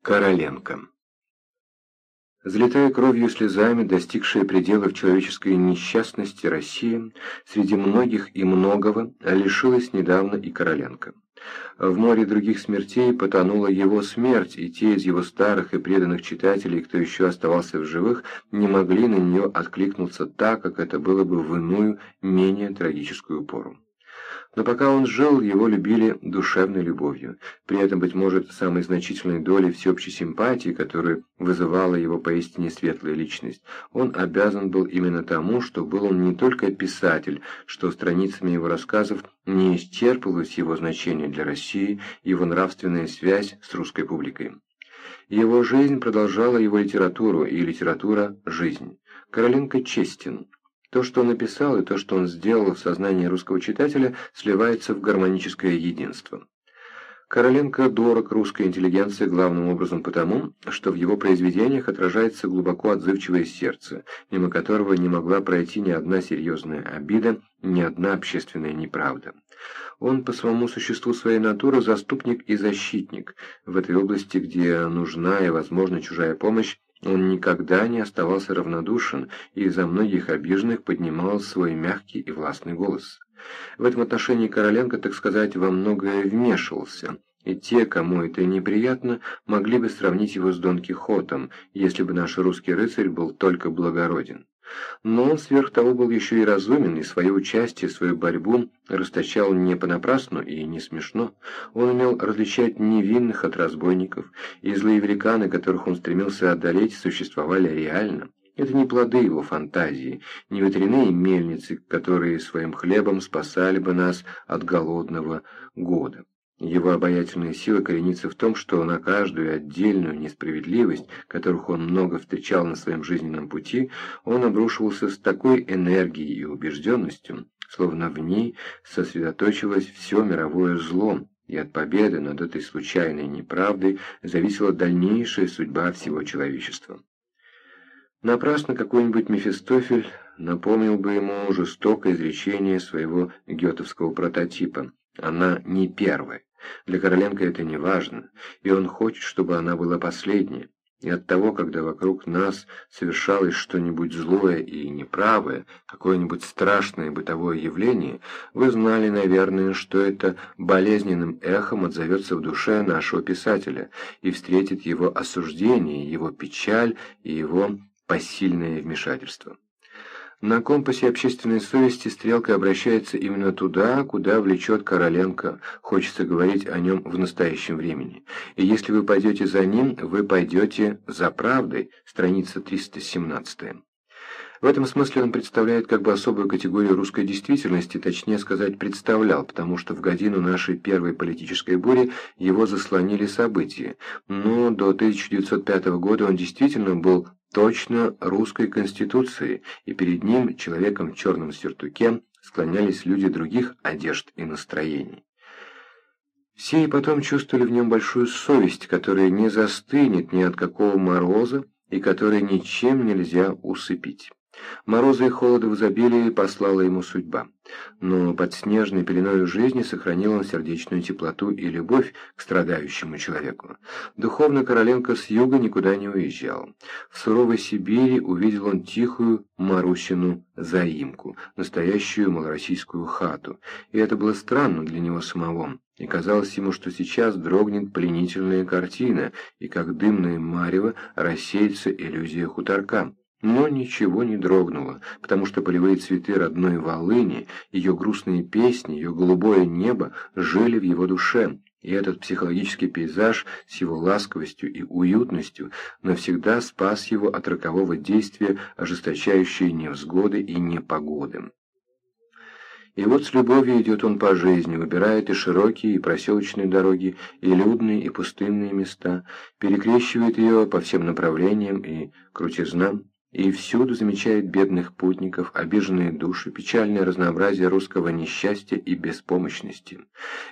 Короленко Залетая кровью и слезами, достигшая пределов человеческой несчастности, Россия среди многих и многого лишилась недавно и Короленко. В море других смертей потонула его смерть, и те из его старых и преданных читателей, кто еще оставался в живых, не могли на нее откликнуться так, как это было бы в иную, менее трагическую пору. Но пока он жил, его любили душевной любовью. При этом, быть может, самой значительной долей всеобщей симпатии, которую вызывала его поистине светлая личность, он обязан был именно тому, что был он не только писатель, что страницами его рассказов не исчерпывалось его значение для России, его нравственная связь с русской публикой. Его жизнь продолжала его литературу, и литература – жизнь. Короленко честен. То, что он написал, и то, что он сделал в сознании русского читателя, сливается в гармоническое единство. Короленко дорог русской интеллигенции главным образом потому, что в его произведениях отражается глубоко отзывчивое сердце, мимо которого не могла пройти ни одна серьезная обида, ни одна общественная неправда. Он по самому существу своей натуры заступник и защитник. В этой области, где нужна и возможна чужая помощь, он никогда не оставался равнодушен и из-за многих обиженных поднимал свой мягкий и властный голос. В этом отношении Короленко, так сказать, во многое вмешивался, и те, кому это неприятно, могли бы сравнить его с Дон Кихотом, если бы наш русский рыцарь был только благороден. Но он сверх того был еще и разумен, и свое участие, свою борьбу расточал не понапрасну и не смешно. Он умел различать невинных от разбойников, и злые великаны, которых он стремился одолеть, существовали реально. Это не плоды его фантазии, не ветряные мельницы, которые своим хлебом спасали бы нас от голодного года. Его обаятельная сила коренится в том, что на каждую отдельную несправедливость, которых он много встречал на своем жизненном пути, он обрушивался с такой энергией и убежденностью, словно в ней сосредоточилось все мировое зло, и от победы над этой случайной неправдой зависела дальнейшая судьба всего человечества. Напрасно какой-нибудь Мефистофель напомнил бы ему жестокое изречение своего гетовского прототипа «Она не первая». Для Короленко это не важно, и он хочет, чтобы она была последняя. И от того, когда вокруг нас совершалось что-нибудь злое и неправое, какое-нибудь страшное бытовое явление, вы знали, наверное, что это болезненным эхом отзовется в душе нашего писателя и встретит его осуждение, его печаль и его посильное вмешательство. На компасе общественной совести стрелка обращается именно туда, куда влечет Короленко, хочется говорить о нем в настоящем времени. И если вы пойдете за ним, вы пойдете за правдой, страница 317. В этом смысле он представляет как бы особую категорию русской действительности, точнее сказать, представлял, потому что в годину нашей первой политической бури его заслонили события. Но до 1905 года он действительно был точно русской конституции, и перед ним, человеком в черном сюртуке, склонялись люди других одежд и настроений. Все и потом чувствовали в нем большую совесть, которая не застынет ни от какого мороза и которой ничем нельзя усыпить. Морозы и холода в изобилии послала ему судьба. Но под снежной пеленой жизни сохранил он сердечную теплоту и любовь к страдающему человеку. Духовно Короленко с юга никуда не уезжал. В суровой Сибири увидел он тихую Марусину заимку, настоящую малороссийскую хату. И это было странно для него самого. И казалось ему, что сейчас дрогнет пленительная картина, и как дымное марево рассеется иллюзия хуторка. Но ничего не дрогнуло, потому что полевые цветы родной Волыни, ее грустные песни, ее голубое небо жили в его душе, и этот психологический пейзаж с его ласковостью и уютностью навсегда спас его от рокового действия ожесточающей невзгоды и непогоды. И вот с любовью идет он по жизни, выбирает и широкие, и проселочные дороги, и людные, и пустынные места, перекрещивает ее по всем направлениям и крутизнам, и всюду замечает бедных путников, обиженные души, печальное разнообразие русского несчастья и беспомощности.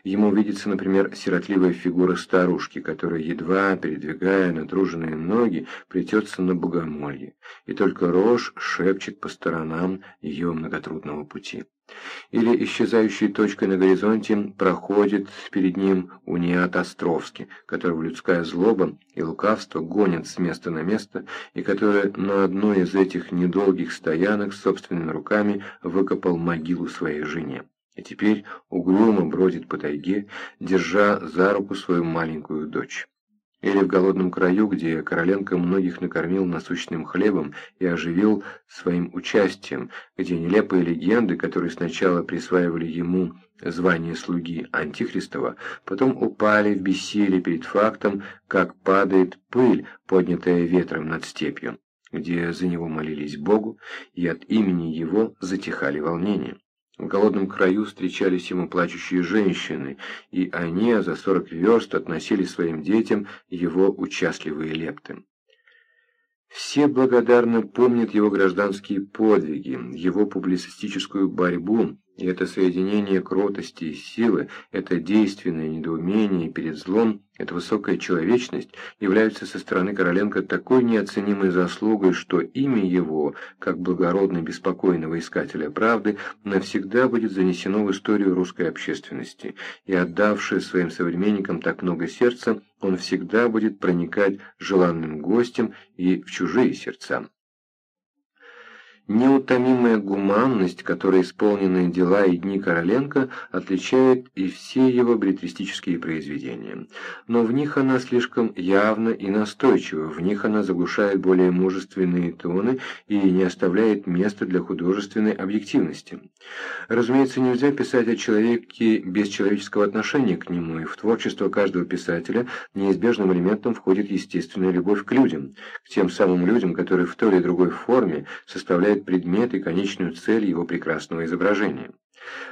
Ему видится, например, сиротливая фигура старушки, которая, едва передвигая натруженные ноги, плетется на богомолье, и только рожь шепчет по сторонам ее многотрудного пути. Или исчезающей точкой на горизонте проходит перед ним униат Островский, которого людская злоба и лукавство гонят с места на место, и который на одной из этих недолгих стоянок собственными руками выкопал могилу своей жене. И теперь угрюмо бродит по тайге, держа за руку свою маленькую дочь. Или в голодном краю, где Короленко многих накормил насущным хлебом и оживил своим участием, где нелепые легенды, которые сначала присваивали ему звание слуги Антихристова, потом упали в бессилие перед фактом, как падает пыль, поднятая ветром над степью, где за него молились Богу, и от имени его затихали волнения. В голодном краю встречались ему плачущие женщины, и они за сорок верст относили своим детям его участливые лепты. Все благодарно помнят его гражданские подвиги, его публицистическую борьбу, и это соединение кротости и силы, это действенное недоумение перед злом, эта высокая человечность являются со стороны Короленко такой неоценимой заслугой, что имя его, как благородно беспокойного искателя правды, навсегда будет занесено в историю русской общественности, и отдавший своим современникам так много сердца, он всегда будет проникать желанным гостем и в чужие сердца. Неутомимая гуманность, которой исполнены дела и дни Короленко, отличает и все его бретристические произведения. Но в них она слишком явна и настойчива, в них она заглушает более мужественные тоны и не оставляет места для художественной объективности. Разумеется, нельзя писать о человеке без человеческого отношения к нему, и в творчество каждого писателя неизбежным элементом входит естественная любовь к людям, к тем самым людям, которые в той или другой форме составляют определяет предмет и конечную цель его прекрасного изображения.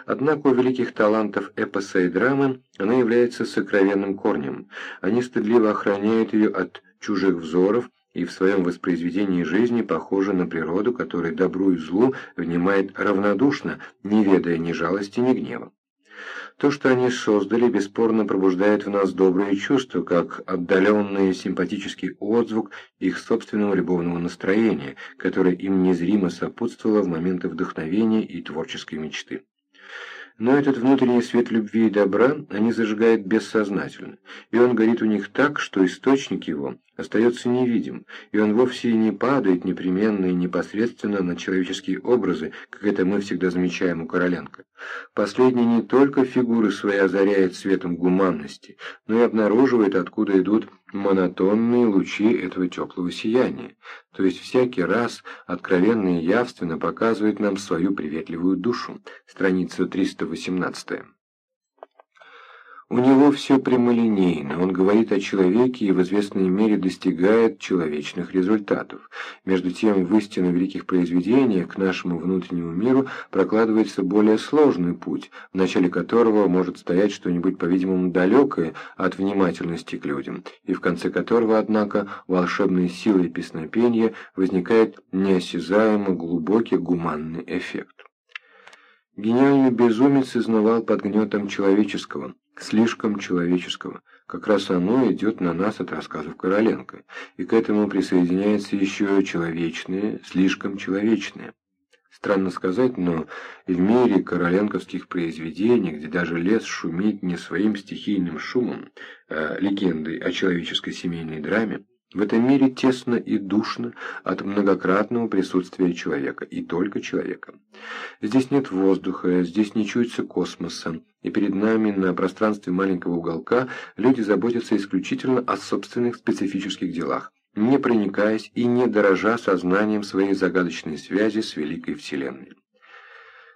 Однако у великих талантов эпоса и драмы она является сокровенным корнем. Они стыдливо охраняют ее от чужих взоров и в своем воспроизведении жизни похожи на природу, которая добру и злу внимает равнодушно, не ведая ни жалости, ни гнева. То, что они создали, бесспорно пробуждает в нас добрые чувства, как отдаленный симпатический отзвук их собственного любовного настроения, которое им незримо сопутствовало в моменты вдохновения и творческой мечты. Но этот внутренний свет любви и добра они зажигают бессознательно, и он горит у них так, что источник его остается невидим, и он вовсе не падает непременно и непосредственно на человеческие образы, как это мы всегда замечаем у Короленко. Последний не только фигуры свои озаряет светом гуманности, но и обнаруживает, откуда идут монотонные лучи этого теплого сияния, то есть всякий раз откровенно и явственно показывает нам свою приветливую душу. Страница 318. У него все прямолинейно, он говорит о человеке и в известной мере достигает человечных результатов. Между тем, в истинно великих произведениях к нашему внутреннему миру прокладывается более сложный путь, в начале которого может стоять что-нибудь, по-видимому, далекое от внимательности к людям, и в конце которого, однако, волшебной силой песнопения возникает неосязаемо глубокий гуманный эффект. Гениальный безумец изнывал под гнетом человеческого, слишком человеческого. Как раз оно идет на нас от рассказов Короленко, и к этому присоединяется еще человечное, слишком человечное. Странно сказать, но в мире короленковских произведений, где даже лес шумит не своим стихийным шумом, а легендой о человеческой семейной драме, в этом мире тесно и душно от многократного присутствия человека, и только человека. Здесь нет воздуха, здесь не чуется космоса, и перед нами на пространстве маленького уголка люди заботятся исключительно о собственных специфических делах, не проникаясь и не дорожа сознанием своей загадочной связи с великой Вселенной.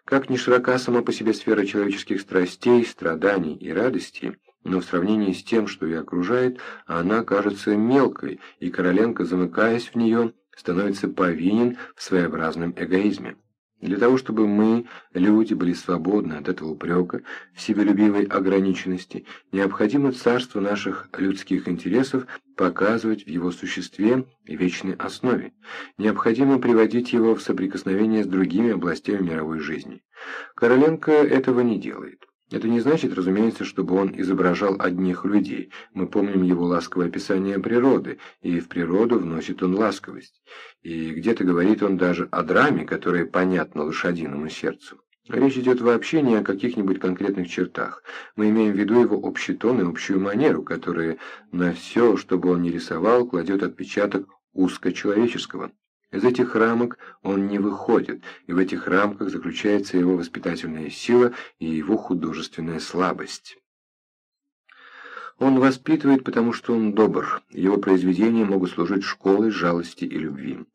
Как ни широка сама по себе сфера человеческих страстей, страданий и радостей, но в сравнении с тем, что ее окружает, она кажется мелкой, и Короленко, замыкаясь в нее, становится повинен в своеобразном эгоизме. Для того, чтобы мы, люди, были свободны от этого упрека, в себелюбивой ограниченности, необходимо царство наших людских интересов показывать в его существе и вечной основе. Необходимо приводить его в соприкосновение с другими областями мировой жизни. Короленко этого не делает. Это не значит, разумеется, чтобы он изображал одних людей. Мы помним его ласковое описание природы, и в природу вносит он ласковость. И где-то говорит он даже о драме, которая понятна лошадиному сердцу. Речь идет вообще не о каких-нибудь конкретных чертах. Мы имеем в виду его общий тон и общую манеру, которые на все, что бы он ни рисовал, кладет отпечаток узкочеловеческого. Из этих рамок он не выходит, и в этих рамках заключается его воспитательная сила и его художественная слабость. Он воспитывает, потому что он добр. Его произведения могут служить школой жалости и любви.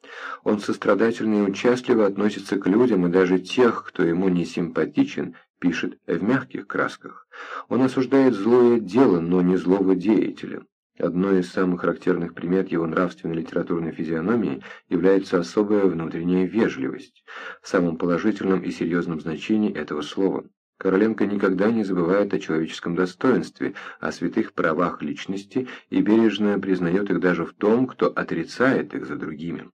Он сострадательно и участливо относится к людям, и даже тех, кто ему не симпатичен, пишет в мягких красках. Он осуждает злое дело, но не злого деятеля. Одной из самых характерных примет его нравственной литературной физиономии является особая внутренняя вежливость, в самом положительном и серьезном значении этого слова. Короленко никогда не забывает о человеческом достоинстве, о святых правах личности и бережно признает их даже в том, кто отрицает их за другими.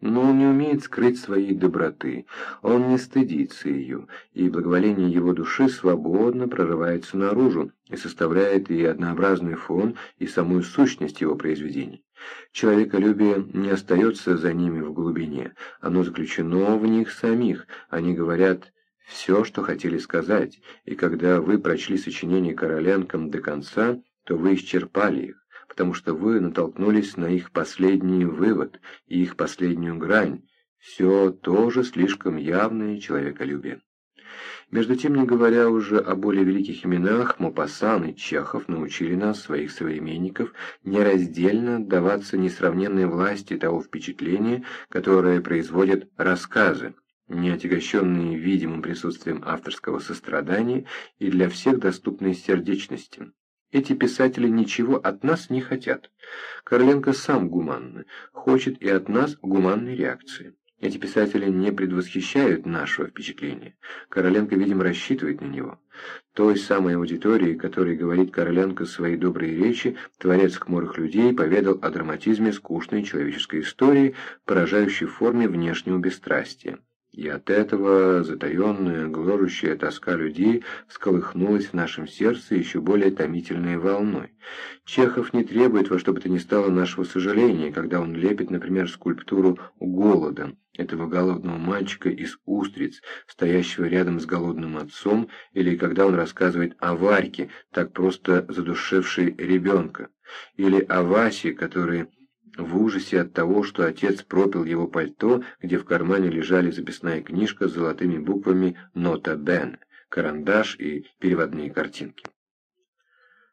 Но он не умеет скрыть своей доброты, он не стыдится ее, и благоволение его души свободно прорывается наружу и составляет и однообразный фон, и самую сущность его произведений. Человеколюбие не остается за ними в глубине, оно заключено в них самих, они говорят все, что хотели сказать, и когда вы прочли сочинение Короленком до конца, то вы исчерпали их, потому что вы натолкнулись на их последний вывод и их последнюю грань, все тоже слишком явное человеколюбие. Между тем, не говоря уже о более великих именах, Мопассан и Чехов научили нас, своих современников, нераздельно отдаваться несравненной власти того впечатления, которое производят рассказы, не отягощенные видимым присутствием авторского сострадания и для всех доступной сердечности. Эти писатели ничего от нас не хотят. Короленко сам гуманный, хочет и от нас гуманной реакции. Эти писатели не предвосхищают нашего впечатления. Короленко, видимо, рассчитывает на него. Той самой аудитории, которой говорит Короленко свои добрые речи, творец хмурых людей поведал о драматизме скучной человеческой истории, поражающей форме внешнего бесстрастия. И от этого затаенная, гложущая тоска людей всколыхнулась в нашем сердце еще более томительной волной. Чехов не требует во что бы то ни стало нашего сожаления, когда он лепит, например, скульптуру голода, этого голодного мальчика из устриц, стоящего рядом с голодным отцом, или когда он рассказывает о Варьке, так просто задушевшей ребенка, или о Васе, который в ужасе от того, что отец пропил его пальто, где в кармане лежали записная книжка с золотыми буквами «Нота Бен», карандаш и переводные картинки.